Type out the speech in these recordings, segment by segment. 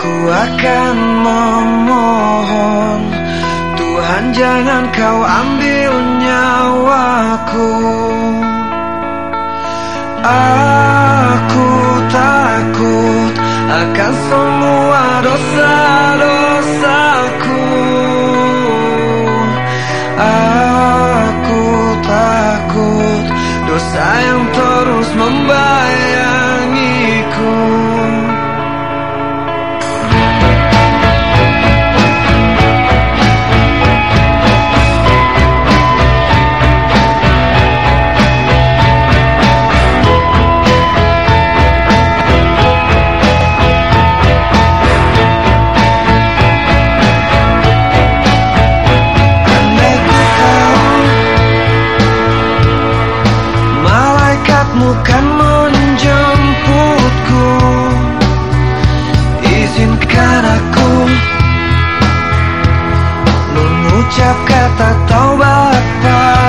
Ku akan memohon Tuhan jangan kau ambil nyawaku. Aku takut akan semua dosa-dosaku. Aku takut dosa yang terus membayangiku Mengucap kata taubat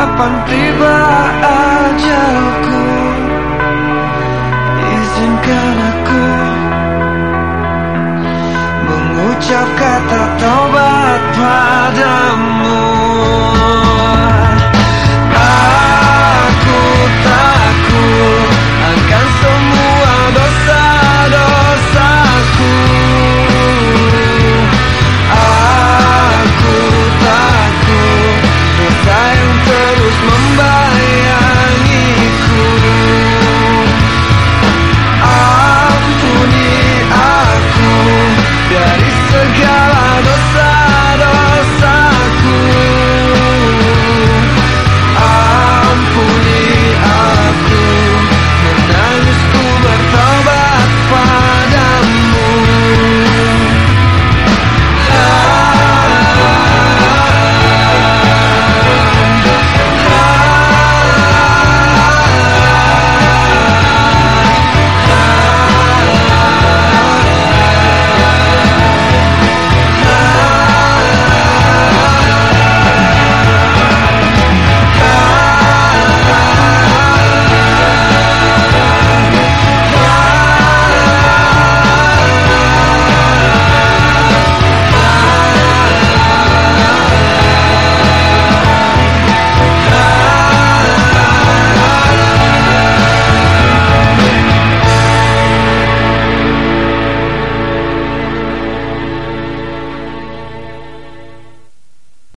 Kapan tiba ajalku? Izinkan aku Mengucap kata taubat pada